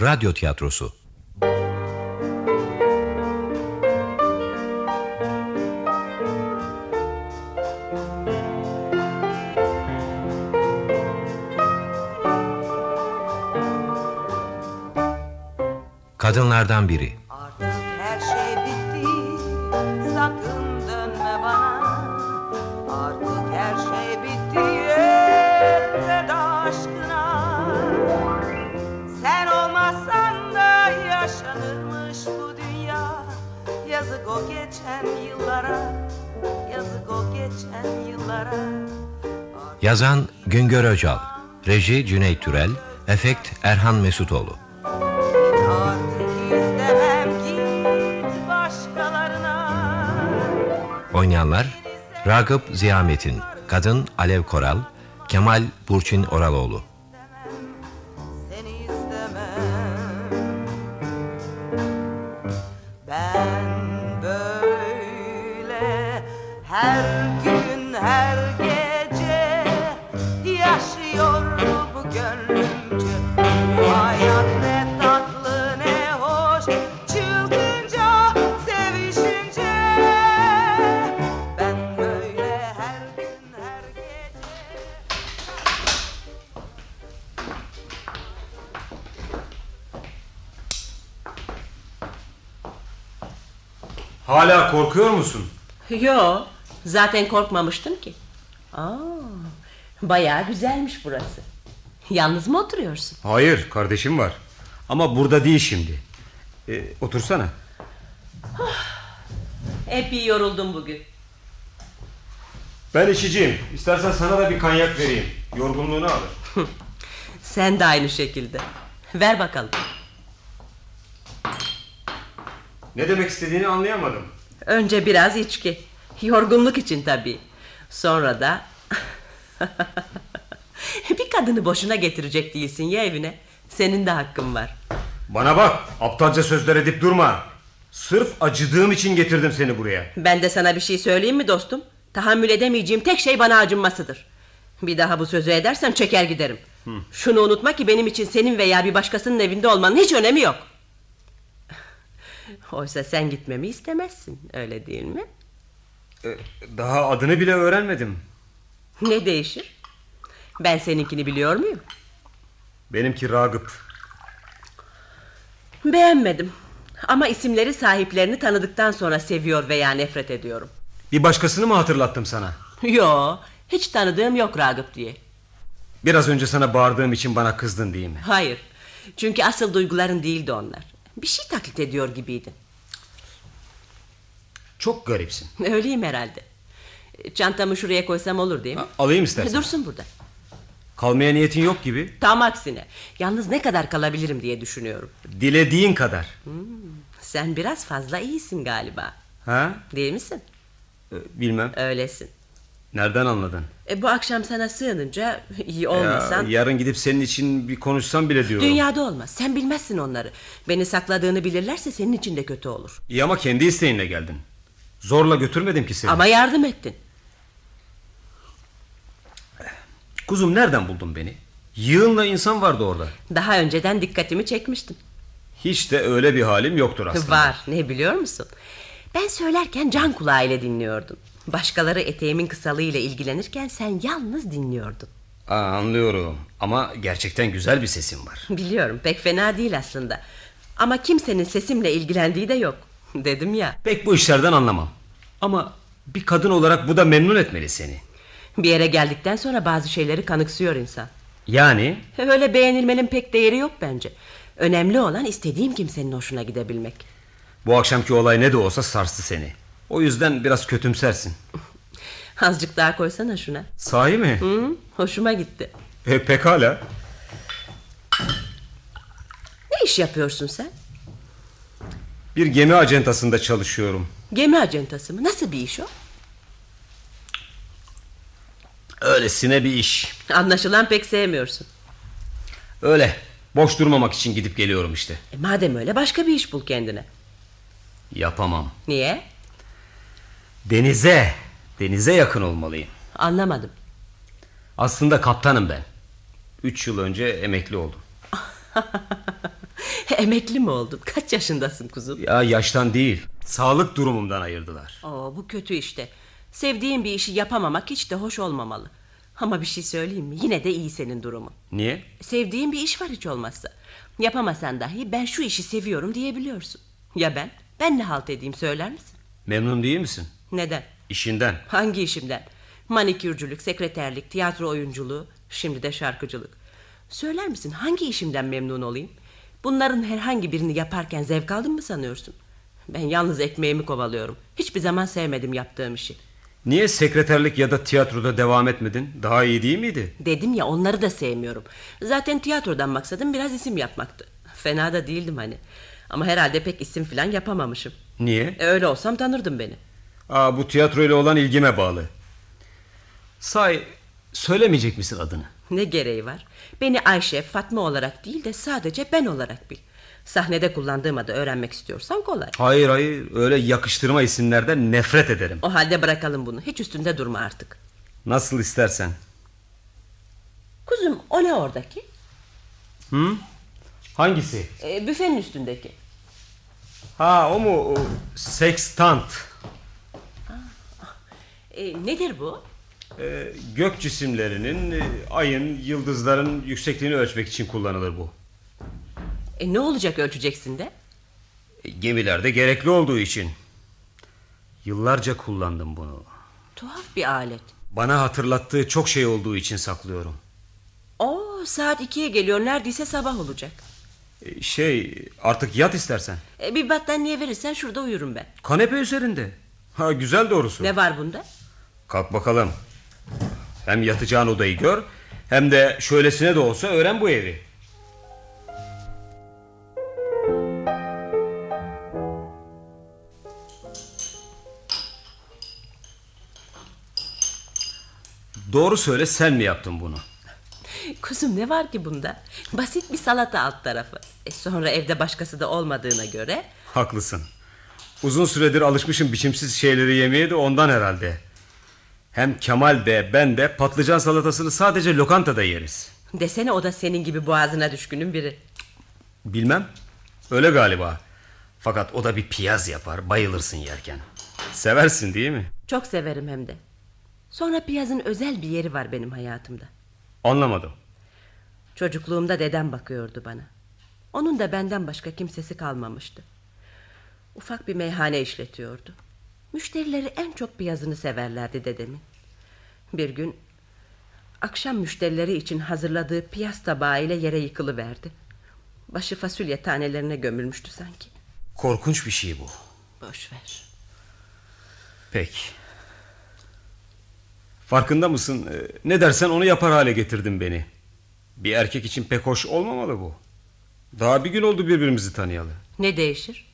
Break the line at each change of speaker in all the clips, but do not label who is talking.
Radyo Tiyatrosu. Kadınlardan biri Yazan Güngör Öcal. Reji Cüneyt Türel. Efekt Erhan Mesutoğlu. Oynayanlar Ragıp Ziyametin Kadın Alev Koral Kemal Burçin Oraloğlu
Hala korkuyor musun?
Yo, zaten korkmamıştım ki. Aa, bayağı güzelmiş burası. Yalnız mı oturuyorsun?
Hayır kardeşim var. Ama burada değil şimdi. Ee, otursana.
Epey yoruldum bugün.
Ben içiciyim. İstersen sana da bir kanyak vereyim. Yorgunluğunu alır.
Sen de aynı şekilde. Ver bakalım.
Ne demek istediğini anlayamadım.
Önce biraz içki. Yorgunluk için tabii. Sonra da... bir kadını boşuna getirecek değilsin ya evine. Senin de hakkın var.
Bana bak aptalca sözler edip durma. Sırf acıdığım için getirdim seni buraya.
Ben de sana bir şey söyleyeyim mi dostum? Tahammül edemeyeceğim tek şey bana acınmasıdır. Bir daha bu sözü edersen çeker giderim. Şunu unutma ki benim için senin veya bir başkasının evinde olmanın hiç önemi yok. Oysa sen gitmemi istemezsin öyle değil mi?
Ee, daha adını bile öğrenmedim.
Ne değişir? Ben seninkini biliyor muyum?
Benimki Ragıp.
Beğenmedim. Ama isimleri sahiplerini tanıdıktan sonra seviyor veya nefret ediyorum.
Bir başkasını mı hatırlattım sana?
Yo, hiç tanıdığım yok Ragıp diye.
Biraz önce sana bağırdığım için bana kızdın değil mi?
Hayır. Çünkü asıl duyguların değildi onlar. Bir şey taklit ediyor gibiydin.
Çok garipsin.
Öyleyim herhalde. Çantamı şuraya koysam olur değil mi?
Ha, alayım istersen.
Dursun burada.
Kalmaya niyetin yok gibi.
Tam aksine. Yalnız ne kadar kalabilirim diye düşünüyorum.
Dilediğin kadar.
Sen biraz fazla iyisin galiba.
Ha?
Değil misin?
Ee, Bilmem.
Öylesin.
Nereden anladın?
E, bu akşam sana sığınınca iyi
Ya,
olmasan...
yarın gidip senin için bir konuşsam bile diyorum.
Dünyada olmaz. Sen bilmezsin onları. Beni sakladığını bilirlerse senin için de kötü olur.
İyi ama kendi isteğinle geldin. Zorla götürmedim ki seni.
Ama yardım ettin.
Kuzum nereden buldun beni? Yığınla insan vardı orada.
Daha önceden dikkatimi çekmiştim.
Hiç de öyle bir halim yoktur aslında.
Var. Ne biliyor musun? Ben söylerken can kulağıyla dinliyordun. Başkaları eteğimin kısalığıyla ilgilenirken sen yalnız dinliyordun.
Aa, anlıyorum. Ama gerçekten güzel bir sesin var.
Biliyorum pek fena değil aslında. Ama kimsenin sesimle ilgilendiği de yok. Dedim ya.
Pek bu işlerden anlamam. Ama bir kadın olarak bu da memnun etmeli seni.
Bir yere geldikten sonra bazı şeyleri kanıksıyor insan.
Yani
Öyle beğenilmenin pek değeri yok bence. Önemli olan istediğim kimsenin hoşuna gidebilmek.
bu akşamki olay ne de olsa sarstı seni. O yüzden biraz kötümsersin.
Azıcık daha koysana şuna.
Sahi mi?
Hı, hoşuma gitti.
E, pekala.
Ne iş yapıyorsun sen?
Bir gemi acentasında çalışıyorum.
Gemi acentası mı? Nasıl bir iş o?
Öylesine bir iş.
Anlaşılan pek sevmiyorsun.
Öyle. Boş durmamak için gidip geliyorum işte.
E, madem öyle başka bir iş bul kendine.
Yapamam.
Niye?
Denize, denize yakın olmalıyım.
Anlamadım.
Aslında kaptanım ben. Üç yıl önce emekli oldum.
emekli mi oldun? Kaç yaşındasın kuzum?
Ya yaştan değil. Sağlık durumumdan ayırdılar.
Oo, bu kötü işte. Sevdiğin bir işi yapamamak hiç de hoş olmamalı. Ama bir şey söyleyeyim mi? Yine de iyi senin durumun.
Niye?
Sevdiğin bir iş var hiç olmazsa. Yapamasan dahi ben şu işi seviyorum diyebiliyorsun. Ya ben? Ben ne halt edeyim söyler misin?
Memnun değil misin?
Neden?
İşinden.
Hangi işimden? Manikürcülük, sekreterlik, tiyatro oyunculuğu, şimdi de şarkıcılık. Söyler misin hangi işimden memnun olayım? Bunların herhangi birini yaparken zevk aldın mı sanıyorsun? Ben yalnız ekmeğimi kovalıyorum. Hiçbir zaman sevmedim yaptığım işi.
Niye sekreterlik ya da tiyatroda devam etmedin? Daha iyi değil miydi?
Dedim ya onları da sevmiyorum. Zaten tiyatrodan maksadım biraz isim yapmaktı. Fena da değildim hani. Ama herhalde pek isim falan yapamamışım.
Niye?
E, öyle olsam tanırdın beni.
Aa, bu tiyatroyla olan ilgime bağlı. Say, söylemeyecek misin adını?
Ne gereği var? Beni Ayşe, Fatma olarak değil de sadece ben olarak bil. Sahnede kullandığım adı öğrenmek istiyorsan kolay.
Hayır hayır, öyle yakıştırma isimlerden nefret ederim.
O halde bırakalım bunu. Hiç üstünde durma artık.
Nasıl istersen.
Kuzum o ne oradaki?
Hı? Hangisi?
E, büfenin üstündeki.
Ha o mu? O, sextant.
E, nedir bu?
Ee, gök cisimlerinin, e, ayın, yıldızların yüksekliğini ölçmek için kullanılır bu.
E, ne olacak ölçeceksin de?
E, gemilerde gerekli olduğu için. Yıllarca kullandım bunu.
Tuhaf bir alet.
Bana hatırlattığı çok şey olduğu için saklıyorum.
Oo, saat ikiye geliyor. Neredeyse sabah olacak.
E, Şey, artık yat istersen.
E, bir battaniye verirsen şurada uyurum ben.
Kanepe üzerinde. Ha güzel doğrusu.
Ne var bunda?
Kalk bakalım. Hem yatacağın odayı gör, hem de şöylesine de olsa öğren bu evi. Doğru söyle sen mi yaptın bunu?
Kuzum ne var ki bunda? Basit bir salata alt tarafı. E, sonra evde başkası da olmadığına göre...
Haklısın. Uzun süredir alışmışım biçimsiz şeyleri yemeye de ondan herhalde. Hem Kemal de ben de patlıcan salatasını sadece lokantada yeriz.
Desene o da senin gibi boğazına düşkünün biri.
Bilmem. Öyle galiba. Fakat o da bir piyaz yapar. Bayılırsın yerken. Seversin değil mi?
Çok severim hem de. Sonra piyazın özel bir yeri var benim hayatımda.
Anlamadım.
Çocukluğumda dedem bakıyordu bana. Onun da benden başka kimsesi kalmamıştı. Ufak bir meyhane işletiyordu. Müşterileri en çok piyazını severlerdi dedemin. Bir gün akşam müşterileri için hazırladığı piyaz tabağı ile yere yıkılıverdi. Başı fasulye tanelerine gömülmüştü sanki.
Korkunç bir şey bu.
Boş ver.
Peki. Farkında mısın? Ee, Ne dersen onu yapar hale getirdin beni. Bir erkek için pek hoş olmamalı bu. Daha bir gün oldu birbirimizi tanıyalı.
Ne değişir?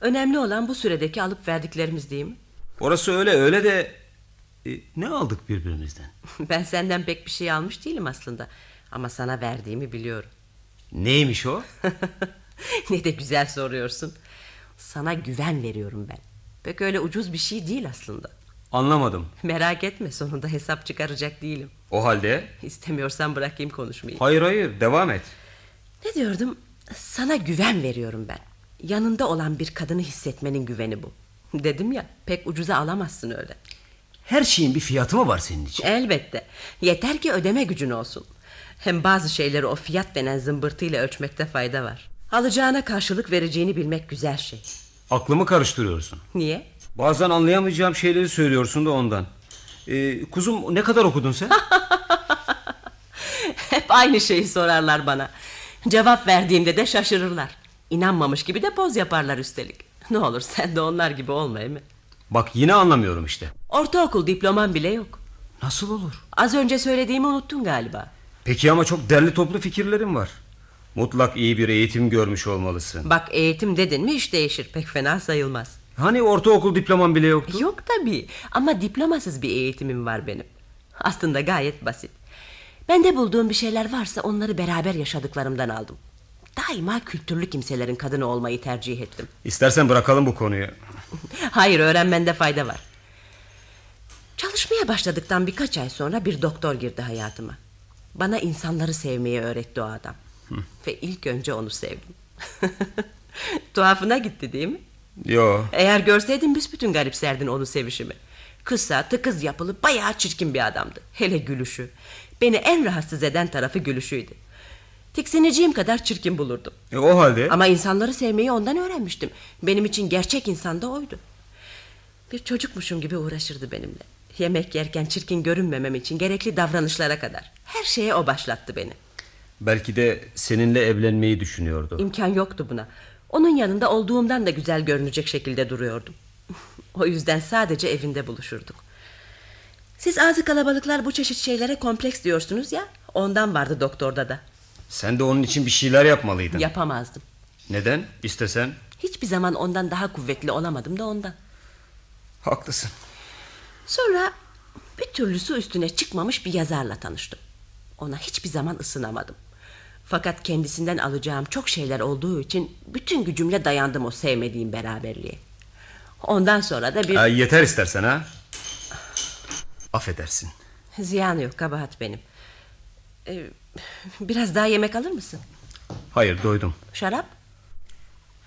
Önemli olan bu süredeki alıp verdiklerimiz değil mi?
Orası öyle öyle de... e, ne aldık birbirimizden?
Ben senden pek bir şey almış değilim aslında. Ama sana verdiğimi biliyorum.
Neymiş o?
ne de güzel soruyorsun. Sana güven veriyorum ben. Pek öyle ucuz bir şey değil aslında.
Anlamadım.
Merak etme sonunda hesap çıkaracak değilim.
O halde...
İstemiyorsan bırakayım konuşmayı.
Hayır hayır devam et.
Ne diyordum? Sana güven veriyorum ben. Yanında olan bir kadını hissetmenin güveni bu. Dedim ya pek ucuza alamazsın öyle.
Her şeyin bir fiyatı mı var senin için?
Elbette. Yeter ki ödeme gücün olsun. Hem bazı şeyleri o fiyat denen zımbırtıyla ölçmekte fayda var. Alacağına karşılık vereceğini bilmek güzel şey.
Aklımı karıştırıyorsun.
Niye?
Bazen anlayamayacağım şeyleri söylüyorsun da ondan. Ee, kuzum ne kadar okudun sen?
Hep aynı şeyi sorarlar bana. Cevap verdiğimde de şaşırırlar. İnanmamış gibi de poz yaparlar üstelik. Ne olur sen de onlar gibi olma mi?
Bak yine anlamıyorum işte.
Ortaokul diploman bile yok.
Nasıl olur?
Az önce söylediğimi unuttun galiba.
Peki ama çok derli toplu fikirlerim var. Mutlak iyi bir eğitim görmüş olmalısın.
Bak eğitim dedin mi iş değişir. Pek fena sayılmaz.
Hani ortaokul diploman bile yoktu?
Yok tabii ama diplomasız bir eğitimim var benim. Aslında gayet basit. Bende bulduğum bir şeyler varsa onları beraber yaşadıklarımdan aldım. Daima kültürlü kimselerin kadını olmayı tercih ettim.
İstersen bırakalım bu konuyu.
Hayır öğrenmende fayda var. Çalışmaya başladıktan birkaç ay sonra bir doktor girdi hayatıma. Bana insanları sevmeyi öğretti o adam. Ve ilk önce onu sevdim. Tuhafına gitti değil mi?
Yo.
Eğer görseydin büsbütün garipserdin onu sevişimi. Kısa tıkız yapılı bayağı çirkin bir adamdı. Hele gülüşü. Beni en rahatsız eden tarafı gülüşüydü. Tiksineceğim kadar çirkin bulurdum.
E, o halde
Ama insanları sevmeyi ondan öğrenmiştim. Benim için gerçek insan da oydu. Bir çocukmuşum gibi uğraşırdı benimle. Yemek yerken çirkin görünmemem için gerekli davranışlara kadar. Her şeye o başlattı beni.
belki de seninle evlenmeyi düşünüyordu.
İmkan yoktu buna. Onun yanında olduğumdan da güzel görünecek şekilde duruyordum. o yüzden sadece evinde buluşurduk. Siz ağzı kalabalıklar bu çeşit şeylere kompleks diyorsunuz ya. Ondan vardı doktorda da.
Sen de onun için bir şeyler yapmalıydın.
Yapamazdım.
Neden? İstesen.
Hiçbir zaman ondan daha kuvvetli olamadım da ondan.
Haklısın.
Sonra bir türlüsü üstüne çıkmamış bir yazarla tanıştım. Ona hiçbir zaman ısınamadım. Fakat kendisinden alacağım çok şeyler olduğu için bütün gücümle dayandım o sevmediğim beraberliğe. Ondan sonra da bir
Ha, yeter istersen ha. Affedersin.
ziyanı yok kabahat benim. Ee, biraz daha yemek alır mısın?
Hayır doydum.
Şarap?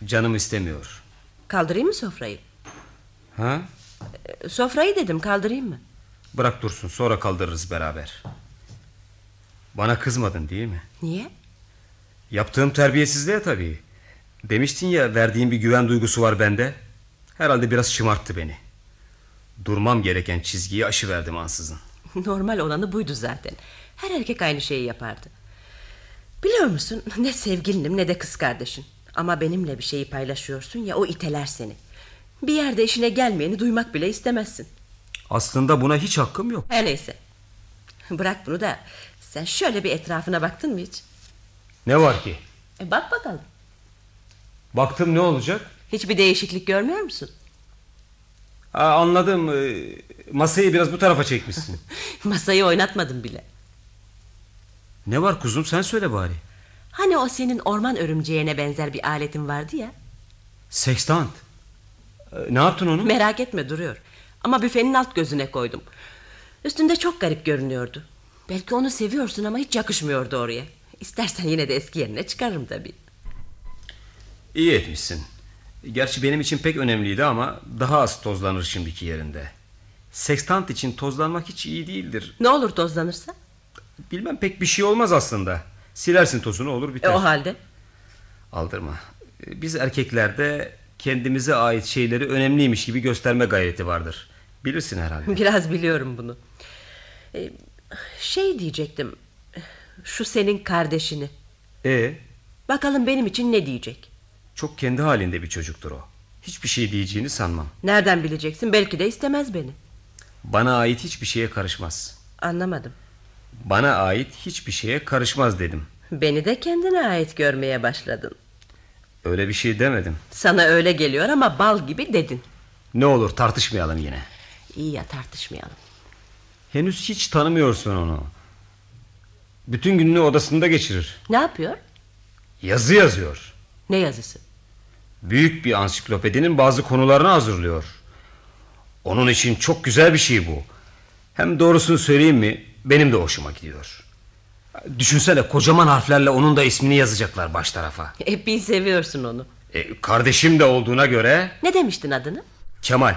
Canım istemiyor.
Kaldırayım mı sofrayı?
Ha?
Ee, sofrayı dedim kaldırayım mı?
Bırak dursun sonra kaldırırız beraber. Bana kızmadın değil mi?
Niye?
Yaptığım terbiyesizliğe tabii. Demiştin ya verdiğin bir güven duygusu var bende. Herhalde biraz şımarttı beni. Durmam gereken çizgiyi aşıverdim ansızın.
Normal olanı buydu zaten. Her erkek aynı şeyi yapardı. Biliyor musun ne sevgilinim ne de kız kardeşin. Ama benimle bir şeyi paylaşıyorsun ya o iteler seni. Bir yerde işine gelmeyeni duymak bile istemezsin.
Aslında buna hiç hakkım yok.
Her neyse. Bırak bunu da sen şöyle bir etrafına baktın mı hiç?
Ne var ki?
E bak bakalım.
Baktım ne olacak?
Hiçbir değişiklik görmüyor musun?
Ha, anladım. Ee, masayı biraz bu tarafa çekmişsin.
Masayı oynatmadım bile.
ne var kuzum sen söyle bari.
Hani o senin orman örümceğine benzer bir aletin vardı ya.
Sextant. Ee, ne yaptın onu?
Merak etme duruyor. Ama büfenin alt gözüne koydum. Üstünde çok garip görünüyordu. Belki onu seviyorsun ama hiç yakışmıyordu oraya. İstersen yine de eski yerine çıkarırım tabii.
İyi etmişsin. Gerçi benim için pek önemliydi ama daha az tozlanır şimdiki yerinde. Sextant için tozlanmak hiç iyi değildir.
Ne olur tozlanırsa?
Bilmem pek bir şey olmaz aslında. Silersin tozunu olur
E,
biter.
o halde.
Aldırma. Biz erkeklerde kendimize ait şeyleri önemliymiş gibi gösterme gayreti vardır. Bilirsin herhalde.
Biraz biliyorum bunu. E, şey diyecektim. Şu senin kardeşini.
E
Bakalım benim için ne diyecek?
çok kendi halinde bir çocuktur o. Hiçbir şey diyeceğini sanmam.
Nereden bileceksin? Belki de istemez beni.
Bana ait hiçbir şeye karışmaz.
Anlamadım.
Bana ait hiçbir şeye karışmaz dedim.
Beni de kendine ait görmeye başladın.
Öyle bir şey demedim.
Sana öyle geliyor ama bal gibi dedin.
Ne olur tartışmayalım yine.
İyi ya tartışmayalım.
Henüz hiç tanımıyorsun onu. Bütün gününü odasında geçirir.
Ne yapıyor?
Yazı yazıyor.
Ne yazısı?
Büyük bir ansiklopedinin bazı konularını hazırlıyor. Onun için çok güzel bir şey bu. Hem doğrusunu söyleyeyim mi? Benim de hoşuma gidiyor. Düşünsene kocaman harflerle onun da ismini yazacaklar baş tarafa.
Epey seviyorsun onu.
E, kardeşim de olduğuna göre
Ne demiştin adını?
Kemal.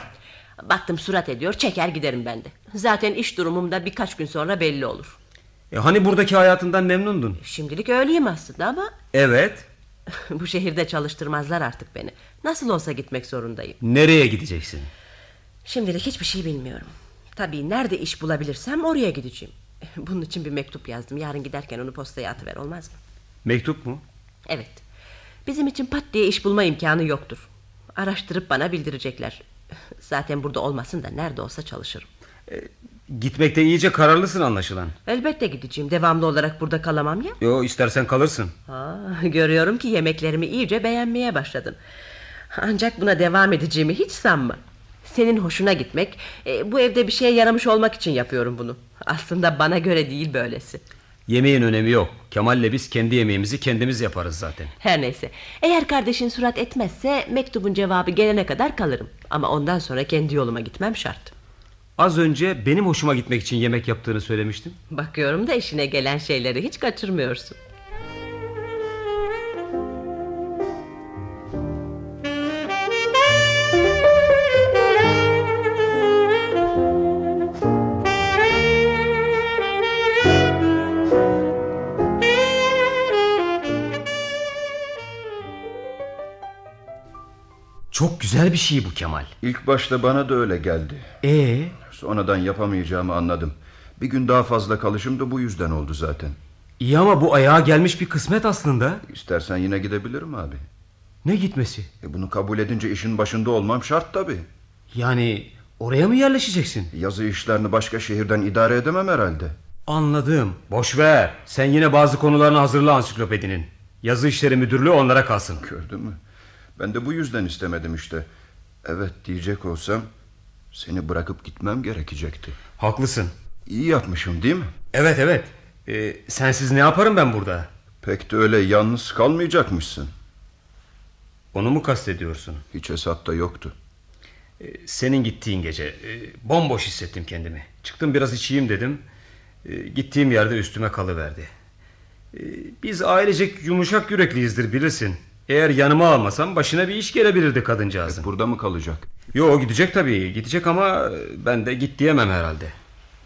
Baktım surat ediyor çeker giderim ben de. Zaten iş durumum da birkaç gün sonra belli olur.
E, hani buradaki hayatından memnundun?
Şimdilik öyleyim aslında ama
Evet.
bu şehirde çalıştırmazlar artık beni. Nasıl olsa gitmek zorundayım.
Nereye gideceksin?
Şimdilik hiçbir şey bilmiyorum. Tabii nerede iş bulabilirsem oraya gideceğim. Bunun için bir mektup yazdım. Yarın giderken onu postaya atıver olmaz mı?
Mektup mu?
Evet. Bizim için pat diye iş bulma imkanı yoktur. Araştırıp bana bildirecekler. Zaten burada olmasın da nerede olsa çalışırım.
Gitmekte iyice kararlısın anlaşılan.
Elbette gideceğim. Devamlı olarak burada kalamam ya.
Yo istersen kalırsın.
Ha, görüyorum ki yemeklerimi iyice beğenmeye başladın. Ancak buna devam edeceğimi hiç sanma. Senin hoşuna gitmek, e, bu evde bir şeye yaramış olmak için yapıyorum bunu. Aslında bana göre değil böylesi.
Yemeğin önemi yok. Kemal'le biz kendi yemeğimizi kendimiz yaparız zaten.
Her neyse. Eğer kardeşin surat etmezse mektubun cevabı gelene kadar kalırım. Ama ondan sonra kendi yoluma gitmem şart.
Az önce benim hoşuma gitmek için yemek yaptığını söylemiştim.
Bakıyorum da işine gelen şeyleri hiç kaçırmıyorsun.
Çok güzel bir şey bu Kemal.
İlk başta bana da öyle geldi.
Ee?
Sonradan yapamayacağımı anladım. Bir gün daha fazla kalışım da bu yüzden oldu zaten.
iyi ama bu ayağa gelmiş bir kısmet aslında.
İstersen yine gidebilirim abi.
Ne gitmesi?
E bunu kabul edince işin başında olmam şart tabii.
Yani oraya mı yerleşeceksin?
Yazı işlerini başka şehirden idare edemem herhalde.
Anladım. Boş ver. Sen yine bazı konularını hazırla ansiklopedinin. Yazı işleri müdürlüğü onlara kalsın.
Gördün mü? Ben de bu yüzden istemedim işte. Evet diyecek olsam seni bırakıp gitmem gerekecekti.
Haklısın.
İyi yapmışım değil mi?
Evet evet. Ee, sensiz ne yaparım ben burada?
Pek de öyle yalnız kalmayacakmışsın.
Onu mu kastediyorsun?
Hiç hesapta yoktu.
Ee, senin gittiğin gece e, bomboş hissettim kendimi. Çıktım biraz içeyim dedim. Ee, gittiğim yerde üstüme kalıverdi. Ee, biz ailecek yumuşak yürekliyizdir bilirsin. Eğer yanıma almasam başına bir iş gelebilirdi kadıncağızın.
Burada mı kalacak?
Yo gidecek tabii gidecek ama ben de git diyemem herhalde.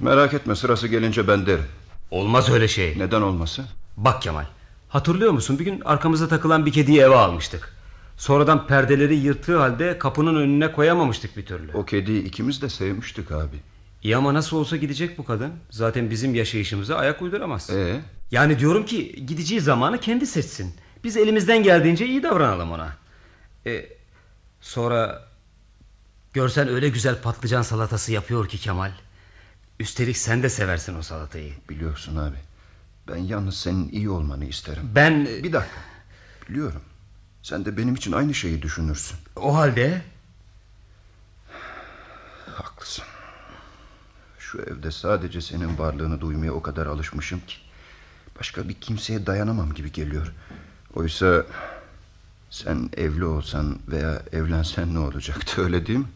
Merak etme sırası gelince ben derim.
Olmaz öyle şey.
Neden olmasın?
Bak Kemal hatırlıyor musun bir gün arkamıza takılan bir kediyi eve almıştık. Sonradan perdeleri yırttığı halde kapının önüne koyamamıştık bir türlü.
O kediyi ikimiz de sevmiştik abi.
İyi ama nasıl olsa gidecek bu kadın. Zaten bizim yaşayışımıza ayak uyduramaz.
Ee,
Yani diyorum ki gideceği zamanı kendi seçsin. Biz elimizden geldiğince iyi davranalım ona. E, sonra görsen öyle güzel patlıcan salatası yapıyor ki Kemal. Üstelik sen de seversin o salatayı.
biliyorsun abi. Ben yalnız senin iyi olmanı isterim.
Ben
Bir dakika. Biliyorum. Sen de benim için aynı şeyi düşünürsün.
o halde
Haklısın. Şu evde sadece senin varlığını duymaya o kadar alışmışım ki... ...başka bir kimseye dayanamam gibi geliyor. Oysa... ...sen evli olsan veya evlensen ne olacaktı öyle değil mi?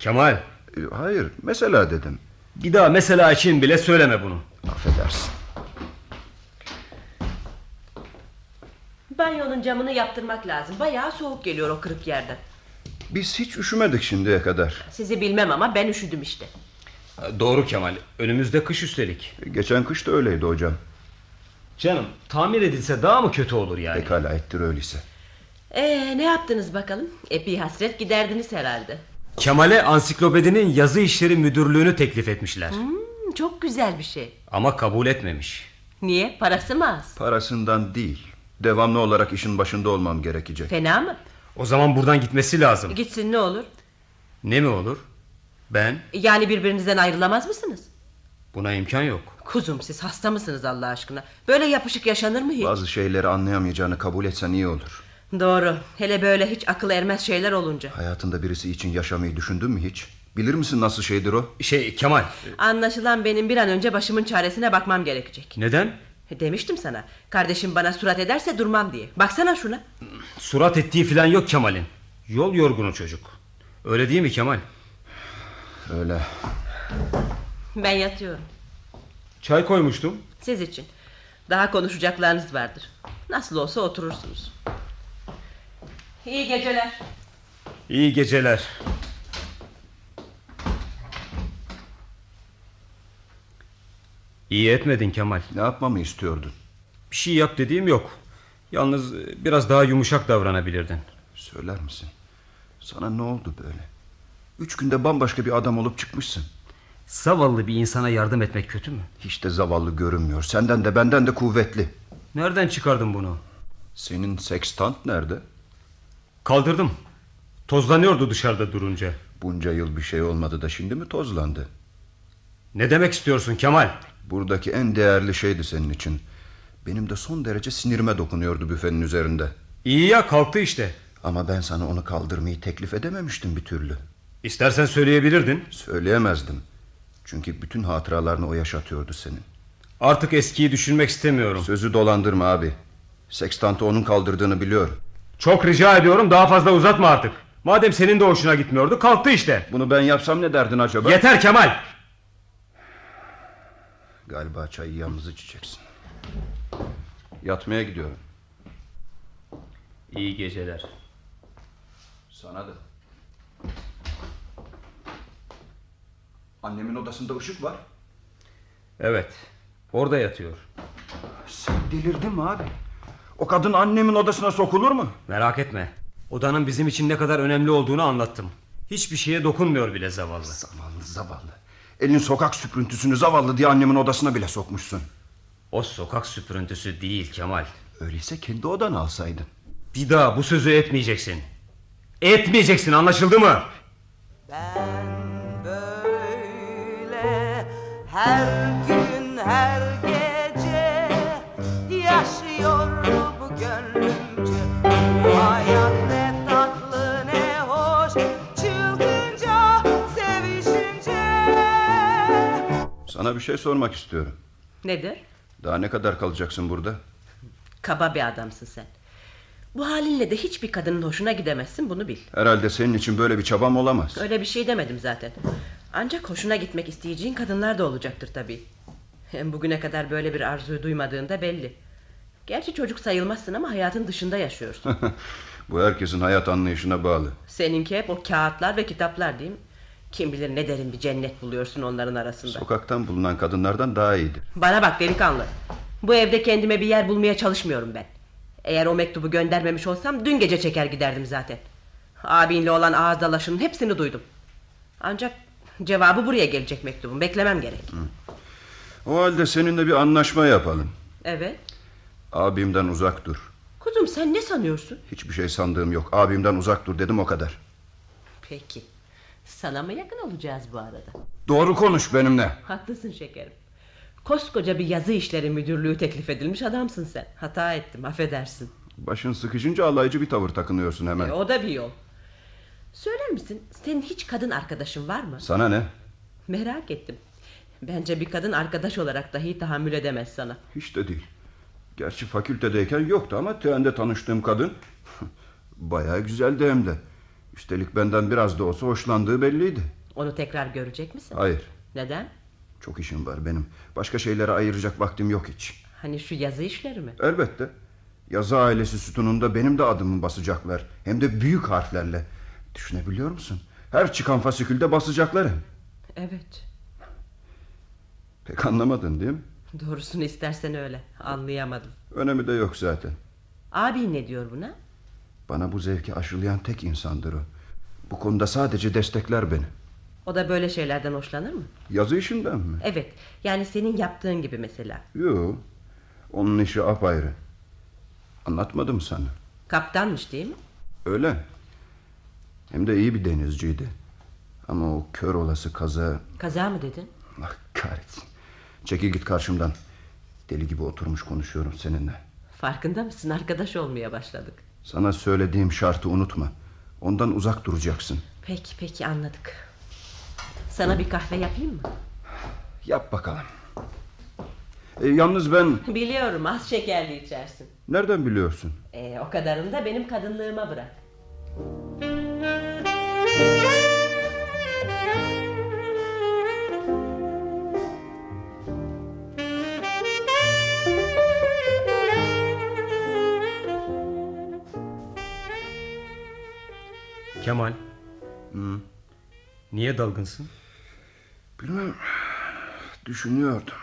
Kemal
E, Hayır mesela dedim.
bir daha mesela için bile söyleme bunu.
Affedersin.
Banyonun camını yaptırmak lazım. Bayağı soğuk geliyor o kırık yerden.
Biz hiç üşümedik şimdiye kadar.
Sizi bilmem ama ben üşüdüm işte.
Doğru Kemal önümüzde kış üstelik.
Geçen kış da öyleydi hocam.
Canım tamir edilse daha mı kötü olur yani?
Pekala ettir öyleyse.
Ee, ne yaptınız bakalım? Epey hasret giderdiniz herhalde.
Kemal'e ansiklopedinin yazı işleri müdürlüğünü teklif etmişler.
Hmm, çok güzel bir şey.
Ama kabul etmemiş.
Niye? Parası mı az?
Parasından değil. Devamlı olarak işin başında olmam gerekecek.
Fena mı?
O zaman buradan gitmesi lazım.
Gitsin ne olur?
Ne mi olur? Ben
Yani birbirinizden ayrılamaz mısınız?
buna imkan yok.
Kuzum siz hasta mısınız Allah aşkına? Böyle yapışık yaşanır mı hiç?
Bazı şeyleri anlayamayacağını kabul etsen iyi olur.
Doğru. Hele böyle hiç akıl ermez şeyler olunca.
Hayatında birisi için yaşamayı düşündün mü hiç? Bilir misin nasıl şeydir o?
Şey Kemal
Anlaşılan benim bir an önce başımın çaresine bakmam gerekecek.
neden?
Demiştim sana. Kardeşim bana surat ederse durmam diye. Baksana şuna.
Surat ettiği falan yok Kemal'in. Yol yorgunu çocuk. Öyle değil mi Kemal?
Öyle.
Ben yatıyorum.
Çay koymuştum.
Siz için. Daha konuşacaklarınız vardır. Nasıl olsa oturursunuz. İyi geceler.
İyi geceler. İyi etmedin Kemal.
Ne yapmamı istiyordun?
Bir şey yap dediğim yok. Yalnız e, biraz daha yumuşak davranabilirdin.
Söyler misin? Sana ne oldu böyle? Üç günde bambaşka bir adam olup çıkmışsın.
Zavallı bir insana yardım etmek kötü mü?
Hiç de zavallı görünmüyor. Senden de benden de kuvvetli.
Nereden çıkardın bunu?
Senin sekstant nerede?
Kaldırdım. Tozlanıyordu dışarıda durunca.
Bunca yıl bir şey olmadı da şimdi mi tozlandı?
Ne demek istiyorsun Kemal?
Buradaki en değerli şeydi senin için. Benim de son derece sinirime dokunuyordu büfenin üzerinde.
İyi ya kalktı işte.
Ama ben sana onu kaldırmayı teklif edememiştim bir türlü.
İstersen söyleyebilirdin.
Söyleyemezdim. Çünkü bütün hatıralarını o yaşatıyordu senin.
Artık eskiyi düşünmek istemiyorum.
Sözü dolandırma abi. Sekstantı onun kaldırdığını biliyorum.
Çok rica ediyorum daha fazla uzatma artık. Madem senin de hoşuna gitmiyordu kalktı işte.
Bunu ben yapsam ne derdin acaba?
Yeter Kemal.
Galiba çayı yalnız içeceksin. Yatmaya gidiyorum.
İyi geceler.
Sana da. Annemin odasında ışık var.
Evet. Orada yatıyor.
Sen delirdin mi abi? O kadın annemin odasına sokulur mu?
Merak etme. Odanın bizim için ne kadar önemli olduğunu anlattım. Hiçbir şeye dokunmuyor bile zavallı.
Zavallı zavallı. Elin sokak süprüntüsünü zavallı diye annemin odasına bile sokmuşsun.
O sokak süprüntüsü değil Kemal.
Öyleyse kendi odanı alsaydın.
Bir daha bu sözü etmeyeceksin. Etmeyeceksin anlaşıldı mı?
Ben böyle her gün her
Sana bir şey sormak istiyorum.
Nedir?
Daha ne kadar kalacaksın burada?
Kaba bir adamsın sen. Bu halinle de hiçbir kadının hoşuna gidemezsin bunu bil.
Herhalde senin için böyle bir çabam olamaz.
Öyle bir şey demedim zaten. Ancak hoşuna gitmek isteyeceğin kadınlar da olacaktır tabii. Hem bugüne kadar böyle bir arzuyu duymadığın da belli. Gerçi çocuk sayılmazsın ama hayatın dışında yaşıyorsun.
Bu herkesin hayat anlayışına bağlı.
Seninki hep o kağıtlar ve kitaplar değil mi? Kim bilir ne derin bir cennet buluyorsun onların arasında.
Sokaktan bulunan kadınlardan daha iyidir.
Bana bak delikanlı. Bu evde kendime bir yer bulmaya çalışmıyorum ben. Eğer o mektubu göndermemiş olsam dün gece çeker giderdim zaten. Abinle olan ağız dalaşının hepsini duydum. Ancak cevabı buraya gelecek mektubun. Beklemem gerek.
O halde seninle bir anlaşma yapalım.
Evet.
Abimden uzak dur.
Kuzum sen ne sanıyorsun?
Hiçbir şey sandığım yok. Abimden uzak dur dedim o kadar.
Peki. Sana mı yakın olacağız bu arada?
Doğru konuş benimle.
Haklısın şekerim. Koskoca bir yazı işleri müdürlüğü teklif edilmiş adamsın sen. Hata ettim affedersin.
Başın sıkışınca alaycı bir tavır takınıyorsun hemen.
E, o da bir yol. Söyler misin senin hiç kadın arkadaşın var mı?
Sana ne?
Merak ettim. Bence bir kadın arkadaş olarak dahi tahammül edemez sana.
Hiç de değil. Gerçi fakültedeyken yoktu ama trende tanıştığım kadın bayağı güzeldi hem de. Üstelik benden biraz da olsa hoşlandığı belliydi.
Onu tekrar görecek misin?
Hayır.
Neden?
Çok işim var benim. Başka şeylere ayıracak vaktim yok hiç.
Hani şu yazı işleri mi?
Elbette. Yazı ailesi sütununda benim de adımı basacaklar. Hem de büyük harflerle. Düşünebiliyor musun? Her çıkan fasikülde basacakları.
Evet.
Pek anlamadın değil mi?
Doğrusunu istersen öyle. Anlayamadım.
Önemi de yok zaten.
Abin ne diyor buna?
Bana bu zevki aşılayan tek insandır o. Bu konuda sadece destekler beni.
O da böyle şeylerden hoşlanır mı?
Yazı işinden mi?
Evet. Yani senin yaptığın gibi mesela.
Yok. Onun işi apayrı. Anlatmadım sana.
Kaptanmış değil mi?
Öyle. Hem de iyi bir denizciydi. Ama o kör olası kaza...
Kaza mı dedin?
Allah kahretsin. Çekil git karşımdan. Deli gibi oturmuş konuşuyorum seninle.
Farkında mısın? Arkadaş olmaya başladık.
Sana söylediğim şartı unutma. Ondan uzak duracaksın.
Peki peki anladık. Sana bir kahve yapayım mı?
Yap bakalım. E, yalnız ben...
Biliyorum az şekerli içersin.
Nereden biliyorsun?
Ee, o kadarını da benim kadınlığıma bırak.
Kemal. Niye dalgınsın?
Bilmem. Düşünüyordum.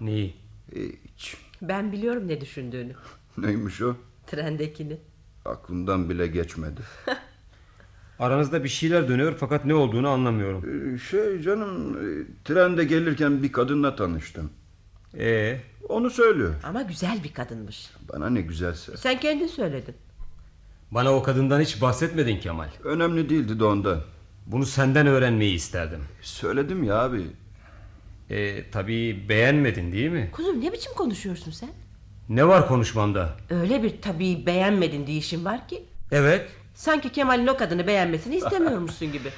Neyi?
Hiç.
Ben biliyorum ne düşündüğünü.
Neymiş o?
Trendekini.
Aklımdan bile geçmedi.
Aranızda bir şeyler dönüyor fakat ne olduğunu anlamıyorum.
E, Şey canım... e, Trende gelirken bir kadınla tanıştım.
Ee,
Onu söylüyor.
Ama güzel bir kadınmış.
Bana ne güzelse.
Sen kendin söyledin.
Bana o kadından hiç bahsetmedin Kemal.
Önemli değildi de ondan.
Bunu senden öğrenmeyi isterdim.
Söyledim ya abi.
Ee, tabii beğenmedin değil mi?
Kuzum ne biçim konuşuyorsun sen?
Ne var konuşmamda?
Öyle bir tabii beğenmedin deyişin var ki.
Evet.
Sanki Kemal'in o kadını beğenmesini istemiyormuşsun gibi.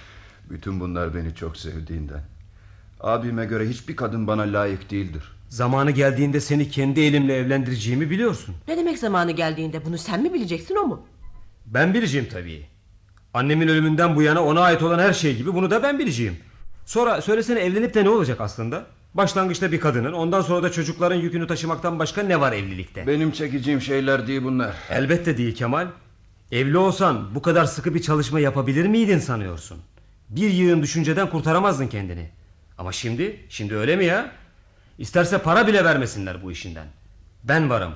Bütün bunlar beni çok sevdiğinden. Abime göre hiçbir kadın bana layık değildir.
Zamanı geldiğinde seni kendi elimle evlendireceğimi biliyorsun.
Ne demek zamanı geldiğinde bunu sen mi bileceksin o mu?
Ben bileceğim tabii. Annemin ölümünden bu yana ona ait olan her şey gibi bunu da ben bileceğim. Sonra söylesene evlenip de ne olacak aslında? Başlangıçta bir kadının ondan sonra da çocukların yükünü taşımaktan başka ne var evlilikte?
Benim çekeceğim şeyler değil bunlar.
Elbette değil Kemal. Evli olsan bu kadar sıkı bir çalışma yapabilir miydin sanıyorsun? Bir yığın düşünceden kurtaramazdın kendini. Ama şimdi, şimdi öyle mi ya? İsterse para bile vermesinler bu işinden. Ben varım.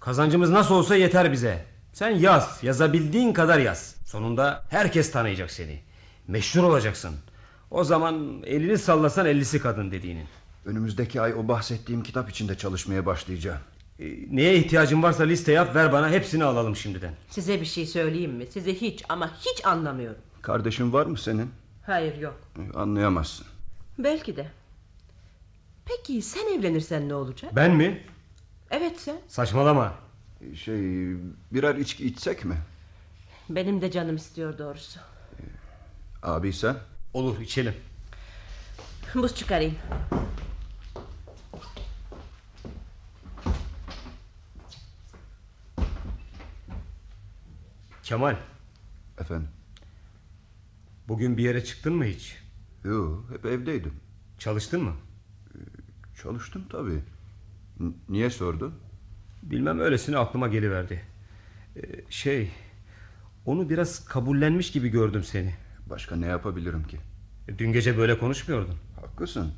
Kazancımız nasıl olsa yeter bize. Sen yaz. Yazabildiğin kadar yaz. Sonunda herkes tanıyacak seni. Meşhur olacaksın. O zaman elini sallasan ellisi kadın dediğinin.
Önümüzdeki ay o bahsettiğim kitap içinde çalışmaya başlayacağım.
Ee, neye ihtiyacın varsa liste yap ver bana hepsini alalım şimdiden.
Size bir şey söyleyeyim mi? Sizi hiç ama hiç anlamıyorum.
Kardeşin var mı senin?
Hayır yok.
E, Anlayamazsın.
Belki de. Peki sen evlenirsen ne olacak?
Ben mi?
Evet sen.
Saçmalama.
Şey birer içki içsek mi?
Benim de canım istiyor doğrusu.
Abi sen?
Olur içelim.
Buz çıkarayım.
Kemal
Efendim?
bugün bir yere çıktın mı hiç?
Yo hep evdeydim.
Çalıştın mı?
Çalıştım tabii. N- niye sordun?
Bilmem öylesine aklıma geliverdi. Ee, şey onu biraz kabullenmiş gibi gördüm seni.
Başka ne yapabilirim ki?
E, Dün gece böyle konuşmuyordun.
Haklısın.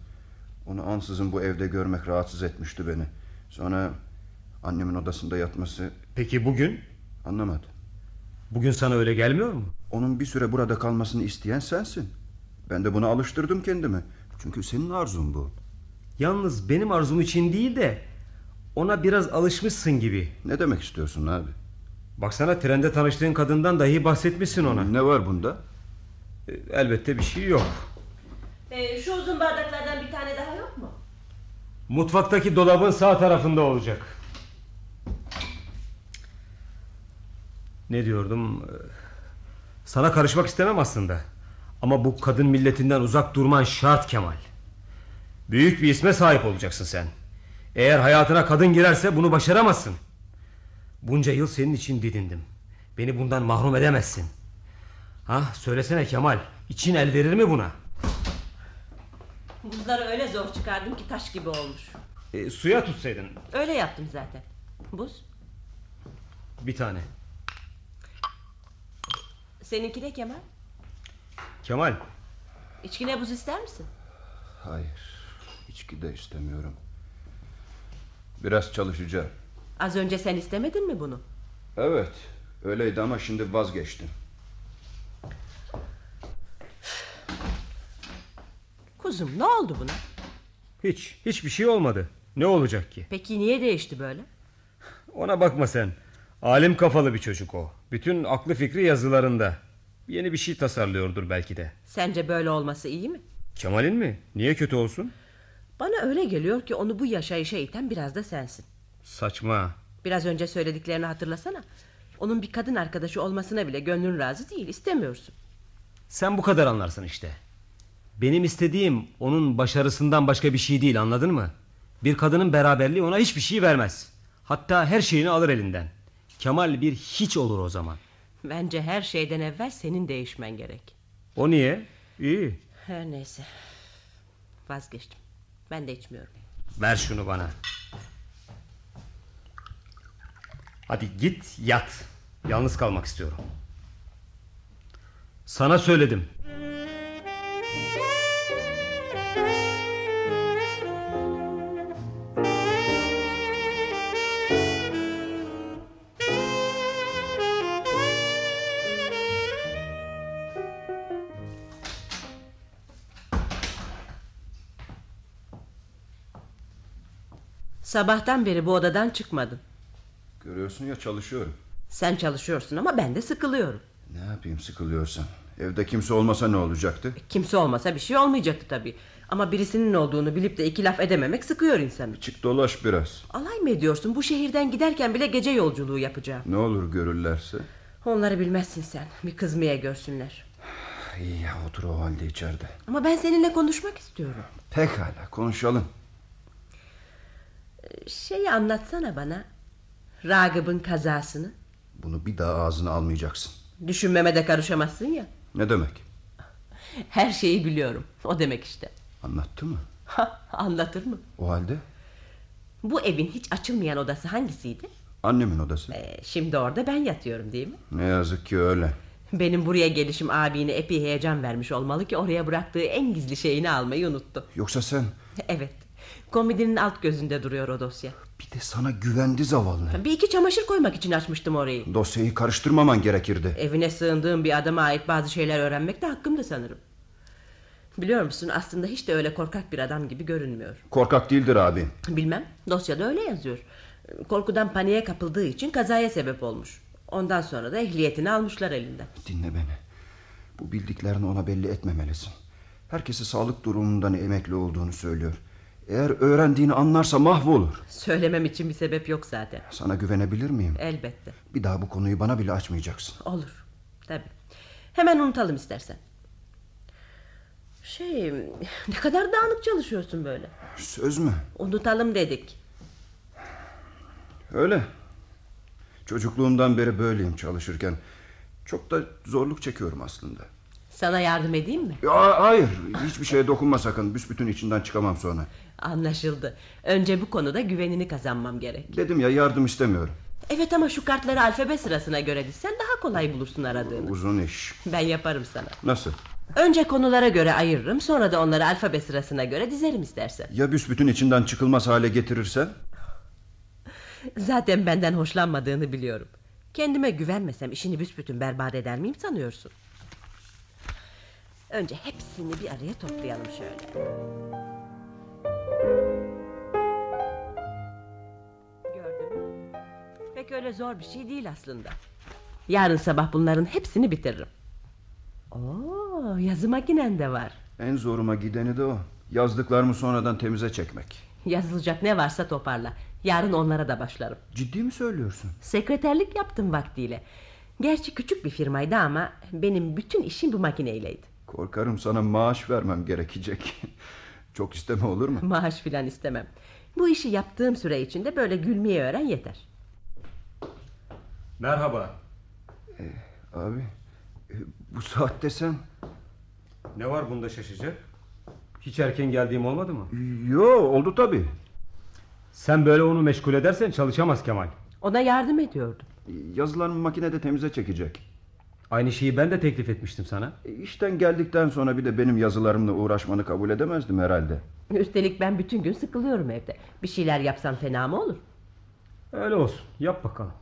Onu ansızın bu evde görmek rahatsız etmişti beni. Sonra annemin odasında yatması
Peki bugün?
anlamadım.
Bugün sana öyle gelmiyor mu?
Onun bir süre burada kalmasını isteyen sensin. Ben de buna alıştırdım kendimi. Çünkü senin arzun bu.
Yalnız benim arzum için değil de ona biraz alışmışsın gibi.
Ne demek istiyorsun abi?
Baksana trende tanıştığın kadından dahi bahsetmişsin ona.
Ne var bunda?
E, Elbette bir şey yok.
Ee, şu uzun bardaklardan bir tane daha yok mu?
Mutfaktaki dolabın sağ tarafında olacak. Ne diyordum? Ee, Sana karışmak istemem aslında. Ama bu kadın milletinden uzak durman şart Kemal. Büyük bir isme sahip olacaksın sen. Eğer hayatına kadın girerse bunu başaramazsın. Bunca yıl senin için didindim. Beni bundan mahrum edemezsin. Ha söylesene Kemal. İçin el verir mi buna?
Buzları öyle zor çıkardım ki taş gibi olmuş.
E, suya tutsaydın
Öyle yaptım zaten. Buz.
bir tane.
Seninki ne Kemal?
Kemal
İçkine buz ister misin?
Hayır. İçki de istemiyorum. Biraz çalışacağım.
Az önce sen istemedin mi bunu?
Evet. Öyleydi ama şimdi vazgeçtim.
Kuzum ne oldu buna?
Hiç, hiçbir şey olmadı. Ne olacak ki?
Peki niye değişti böyle?
Ona bakma sen. Alim kafalı bir çocuk o. Bütün aklı fikri yazılarında. Yeni bir şey tasarlıyordur belki de.
Sence böyle olması iyi mi?
Kemal'in mi? Niye kötü olsun?
Bana öyle geliyor ki onu bu yaşayışa iten biraz da sensin.
Saçma.
Biraz önce söylediklerini hatırlasana. Onun bir kadın arkadaşı olmasına bile gönlün razı değil, istemiyorsun.
Sen bu kadar anlarsın işte. Benim istediğim onun başarısından başka bir şey değil anladın mı? Bir kadının beraberliği ona hiçbir şey vermez. Hatta her şeyini alır elinden. Kemal bir hiç olur o zaman.
Bence her şeyden evvel senin değişmen gerek.
O niye? İyi.
Her neyse. Vazgeçtim. Ben de içmiyorum.
Ver şunu bana. Hadi git yat. Yalnız kalmak istiyorum. Sana söyledim.
Sabahtan beri bu odadan çıkmadım.
Görüyorsun ya çalışıyorum.
Sen çalışıyorsun ama ben de sıkılıyorum.
Ne yapayım sıkılıyorsan? Evde kimse olmasa ne olacaktı?
Kimse olmasa bir şey olmayacaktı tabii. Ama birisinin olduğunu bilip de iki laf edememek sıkıyor insanı.
Çık dolaş biraz.
Alay mı ediyorsun? Bu şehirden giderken bile gece yolculuğu yapacağım.
Ne olur görürlerse.
Onları bilmezsin sen. Bir kızmaya görsünler.
İyi ya otur o halde içeride.
Ama ben seninle konuşmak istiyorum.
Pekala konuşalım.
Şeyi anlatsana bana. Ragıp'ın kazasını.
Bunu bir daha ağzına almayacaksın.
Düşünmeme de karışamazsın ya.
Ne demek?
Her şeyi biliyorum. O demek işte.
Anlattı mı?
Anlatır mı?
O halde
Bu evin hiç açılmayan odası hangisiydi?
annemin odası.
Ee, şimdi orada ben yatıyorum değil mi?
Ne yazık ki öyle.
Benim buraya gelişim abine epey heyecan vermiş olmalı ki oraya bıraktığı en gizli şeyini almayı unuttu.
Yoksa sen
Evet. Komedinin alt gözünde duruyor o dosya.
Bir de sana güvendi zavallı.
Bir iki çamaşır koymak için açmıştım orayı.
Dosyayı karıştırmaman gerekirdi.
Evine sığındığım bir adama ait bazı şeyler öğrenmek de hakkımdı sanırım. Biliyor musun aslında hiç de öyle korkak bir adam gibi görünmüyor.
Korkak değildir abi.
Bilmem dosyada öyle yazıyor. Korkudan paniğe kapıldığı için kazaya sebep olmuş. Ondan sonra da ehliyetini almışlar elinden.
Dinle beni. Bu bildiklerini ona belli etmemelisin. Herkese sağlık durumundan emekli olduğunu söylüyor. Eğer öğrendiğini anlarsa mahvolur.
Söylemem için bir sebep yok zaten.
Sana güvenebilir miyim?
Elbette.
Bir daha bu konuyu bana bile açmayacaksın.
Olur. Tabii. Hemen unutalım istersen. Şey, ne kadar dağınık çalışıyorsun böyle.
Söz mü?
Unutalım dedik.
Öyle. Çocukluğumdan beri böyleyim çalışırken. Çok da zorluk çekiyorum aslında.
Sana yardım edeyim mi?
Ya hayır, hiçbir şeye dokunma sakın. Büsbütün içinden çıkamam sonra.
Anlaşıldı. Önce bu konuda güvenini kazanmam gerek.
Dedim ya yardım istemiyorum.
Evet ama şu kartları alfabe sırasına göre dizsen daha kolay bulursun aradığını.
Uzun iş.
Ben yaparım sana.
Nasıl?
Önce konulara göre ayırırım sonra da onları alfabe sırasına göre dizerim istersen.
Ya büsbütün içinden çıkılmaz hale getirirsen?
Zaten benden hoşlanmadığını biliyorum. Kendime güvenmesem işini büsbütün berbat eder miyim sanıyorsun? Önce hepsini bir araya toplayalım şöyle. Pek öyle zor bir şey değil aslında. Yarın sabah bunların hepsini bitiririm. Oo, yazı makinen de var.
En zoruma gideni de o. Yazdıklarımı sonradan temize çekmek.
Yazılacak ne varsa toparla. Yarın onlara da başlarım.
Ciddi mi söylüyorsun?
Sekreterlik yaptım vaktiyle. Gerçi küçük bir firmaydı ama benim bütün işim bu makineyleydi.
Korkarım sana maaş vermem gerekecek. Çok isteme olur mu?
Maaş filan istemem. Bu işi yaptığım süre içinde böyle gülmeyi öğren yeter.
Merhaba.
Abi e, bu saatte sen...
Ne var bunda şaşacak? Hiç erken geldiğim olmadı mı?
Yo oldu tabii.
Sen böyle onu meşgul edersen çalışamaz Kemal.
Ona yardım ediyordum.
Yazılarımı makinede temize çekecek.
Aynı şeyi ben de teklif etmiştim sana.
E, İşten geldikten sonra bir de benim yazılarımla uğraşmanı kabul edemezdim herhalde.
Üstelik ben bütün gün sıkılıyorum evde. Bir şeyler yapsam fena mı olur?
Öyle olsun. Yap bakalım.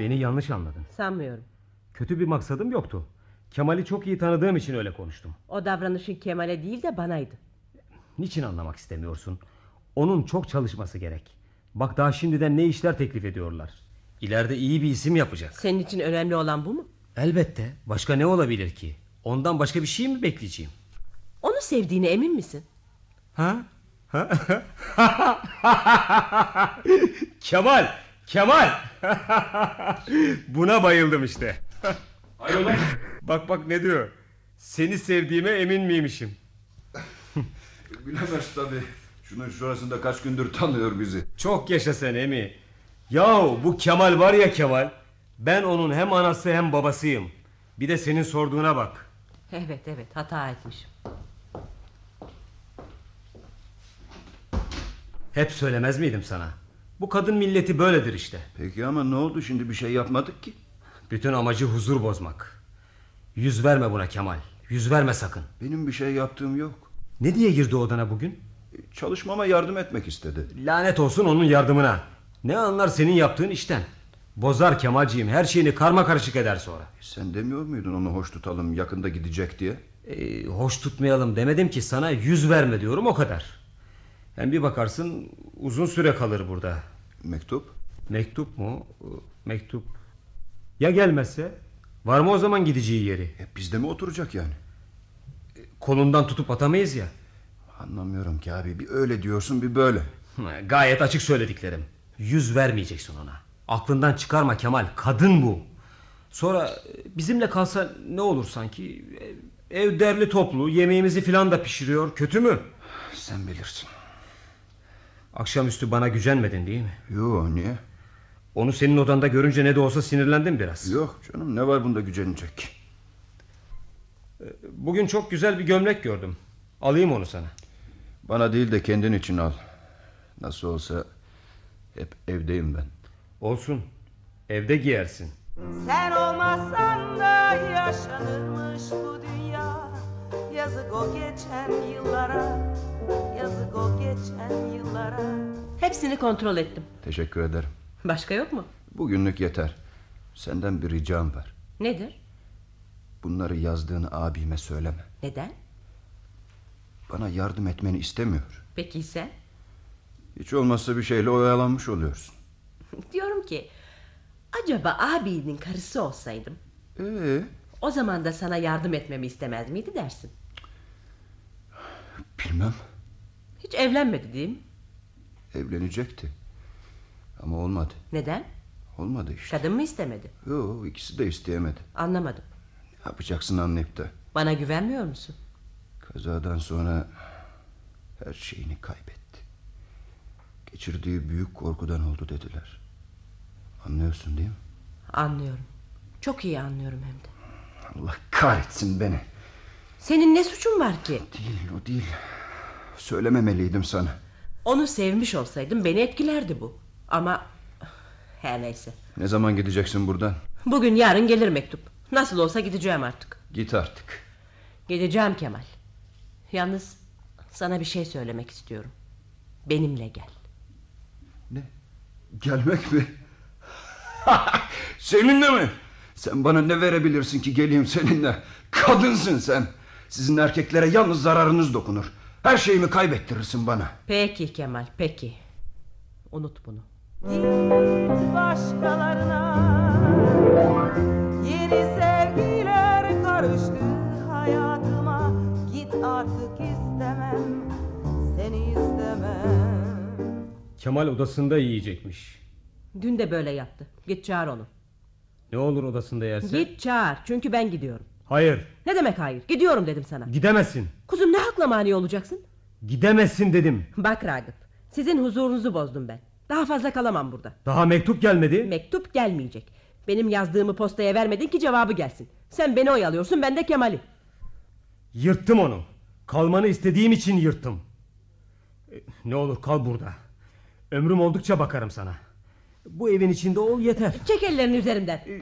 Beni yanlış anladın.
Sanmıyorum.
Kötü bir maksadım yoktu. Kemal'i çok iyi tanıdığım için öyle konuştum.
O davranışın Kemal'e değil de banaydı.
Niçin anlamak istemiyorsun? Onun çok çalışması gerek. Bak daha şimdiden ne işler teklif ediyorlar. İleride iyi bir isim yapacak.
Senin için önemli olan bu mu?
Elbette. Başka ne olabilir ki? Ondan başka bir şey mi bekleyeceğim?
Onu sevdiğine emin misin?
Ha? Kemal! Kemal! Buna bayıldım işte. Hayrola? bak bak ne diyor. Seni sevdiğime emin miymişim?
Bilemez tabii. Şunun şurasında kaç gündür tanıyor bizi.
Çok yaşa sen Emi. Yahu bu Kemal var ya Kemal. Ben onun hem anası hem babasıyım. Bir de senin sorduğuna bak.
Evet evet hata etmişim.
Hep söylemez miydim sana? Bu kadın milleti böyledir işte.
Peki ama ne oldu şimdi bir şey yapmadık ki?
Bütün amacı huzur bozmak. Yüz verme buna Kemal. Yüz verme sakın.
Benim bir şey yaptığım yok.
Ne diye girdi odana bugün?
E, Çalışmama yardım etmek istedi.
Lanet olsun onun yardımına. Ne anlar senin yaptığın işten. Bozar Kemalciğim her şeyini karma karışık eder sonra.
Sen demiyor muydun onu hoş tutalım yakında gidecek diye?
Ee, hoş tutmayalım demedim ki sana yüz verme diyorum o kadar. Hem bir bakarsın uzun süre kalır burada.
Mektup?
Mektup mu? Ee, Mektup. Ya gelmezse? Var mı o zaman gideceği yeri?
E, bizde mi oturacak yani?
Kolundan tutup atamayız ya.
Anlamıyorum ki abi bir öyle diyorsun bir böyle.
Gayet açık söylediklerim. Yüz vermeyeceksin ona. Aklından çıkarma Kemal. Kadın bu. Sonra e, bizimle kalsa ne olur sanki? Ev, ev derli toplu. Yemeğimizi filan da pişiriyor. Kötü mü?
Sen bilirsin.
Akşamüstü bana gücenmedin değil mi?
Yo niye?
Onu senin odanda görünce ne de olsa sinirlendim biraz.
Yok canım ne var bunda gücenecek?
Bugün çok güzel bir gömlek gördüm. Alayım onu sana.
Bana değil de kendin için al. Nasıl olsa Hep evdeyim ben.
Olsun. Evde giyersin.
Sen olmazsan da yaşanırmış bu dünya Yazık o geçen yıllara
Hepsini kontrol ettim.
Teşekkür ederim.
Başka yok mu?
Bugünlük yeter. Senden bir ricam var.
Nedir?
Bunları yazdığını abime söyleme.
Neden?
Bana yardım etmeni istemiyor.
Peki sen?
Hiç olmazsa bir şeyle oyalanmış oluyorsun.
Diyorum ki acaba abinin karısı olsaydım
Ee,
o zaman da sana yardım etmemi istemez miydi dersin?
bilmem.
Hiç evlenmedi değil mi?
Evlenecekti. Ama olmadı.
Neden?
Olmadı işte.
Kadın mı istemedi?
Yo, ikisi de isteyemedi.
Anlamadım.
Ne yapacaksın anlayıp da.
Bana güvenmiyor musun?
Kazadan sonra her şeyini kaybetti. Geçirdiği büyük korkudan oldu dediler. Anlıyorsun değil mi?
Anlıyorum. Çok iyi anlıyorum hem de.
Allah kahretsin beni.
Senin ne suçun var ki?
Değil o değil. Söylememeliydim sana.
Onu sevmiş olsaydım beni etkilerdi bu. Ama her neyse.
Ne zaman gideceksin buradan?
Bugün yarın gelir mektup. Nasıl olsa gideceğim artık.
Git artık.
Gideceğim Kemal. Yalnız sana bir şey söylemek istiyorum. Benimle gel.
Ne? Gelmek mi? seninle mi? Sen bana ne verebilirsin ki geleyim seninle? Kadınsın sen. Sizin erkeklere yalnız zararınız dokunur. Her şeyimi kaybettirirsin bana.
Peki Kemal, peki. Unut bunu.
Git başkalarına Yeni sevgiler karıştı hayatıma Git artık istemem Seni istemem
Kemal odasında yiyecekmiş.
Dün de böyle yaptı. Git çağır onu.
Ne olur odasında yerse?
Git çağır çünkü ben gidiyorum.
Hayır.
Ne demek hayır? Gidiyorum dedim sana.
Gidemezsin.
Kuzum ne hakla mani olacaksın?
Gidemezsin dedim.
Bak Ragıp, sizin huzurunuzu bozdum ben. Daha fazla kalamam burada.
Daha mektup gelmedi.
Mektup gelmeyecek. Benim yazdığımı postaya vermedin ki cevabı gelsin. Sen beni oyalıyorsun ben de Kemal'i.
Yırttım onu. Kalmanı istediğim için yırttım. E, Ne olur kal burada. Ömrüm oldukça bakarım sana. Bu evin içinde ol yeter.
Çek ellerini üzerimden.
E,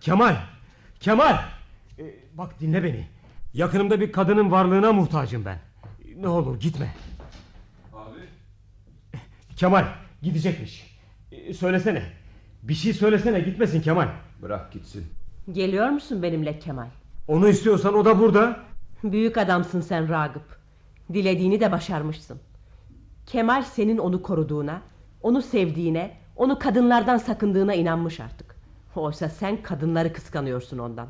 Kemal. Kemal. Bak dinle beni. Yakınımda bir kadının varlığına muhtacım ben. Ne olur gitme. Abi. Kemal gidecekmiş. E, Söylesene. Bir şey söylesene gitmesin Kemal.
Bırak gitsin.
Geliyor musun benimle Kemal?
Onu istiyorsan o da burada.
Büyük adamsın sen Ragıp. Dilediğini de başarmışsın. Kemal senin onu koruduğuna, onu sevdiğine, onu kadınlardan sakındığına inanmış artık. Oysa sen kadınları kıskanıyorsun ondan.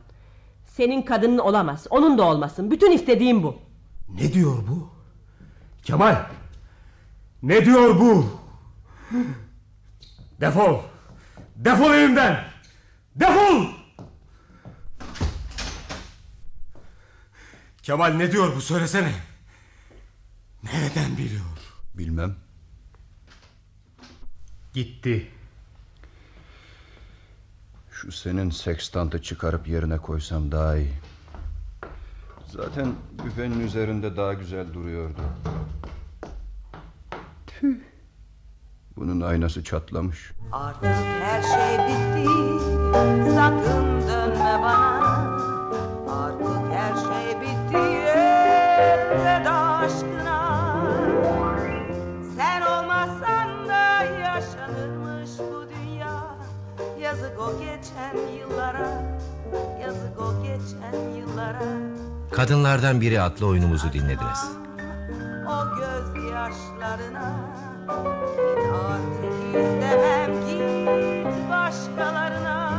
Senin kadının olamaz, onun da olmasın. Bütün istediğim bu.
Ne diyor bu? Kemal. Ne diyor bu? Defol. Defol evimden. Defol. Kemal ne diyor bu söylesene. Nereden biliyor?
Bilmem.
Gitti.
Şu senin sekstantı çıkarıp yerine koysam daha iyi. Zaten büfenin üzerinde daha güzel duruyordu. Tüh. Bunun aynası çatlamış.
Artık her şey bitti Sakın dönme bana geçen yıllara Yazık o geçen yıllara
Kadınlardan biri adlı oyunumuzu dinlediniz.
O gözyaşlarına Git artık istemem git başkalarına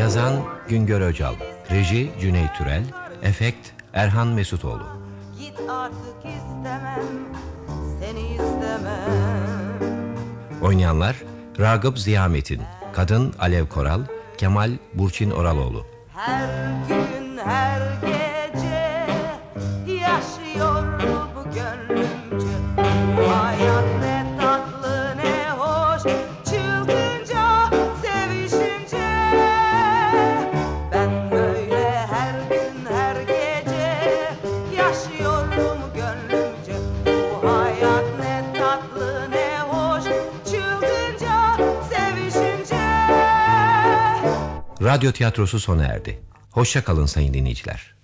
Yazan Güngör Öcal, reji Cüneyt Türel, efekt Erhan Mesutoğlu.
Git artık istemem Seni istemem
Oynayanlar Ragıp Ziyametin, Kadın Alev Koral, Kemal Burçin Oraloğlu.
Her gün her gece Yaşıyor bu gönlümce Hayat
Radyo tiyatrosu sona erdi. Hoşça kalın sayın dinleyiciler.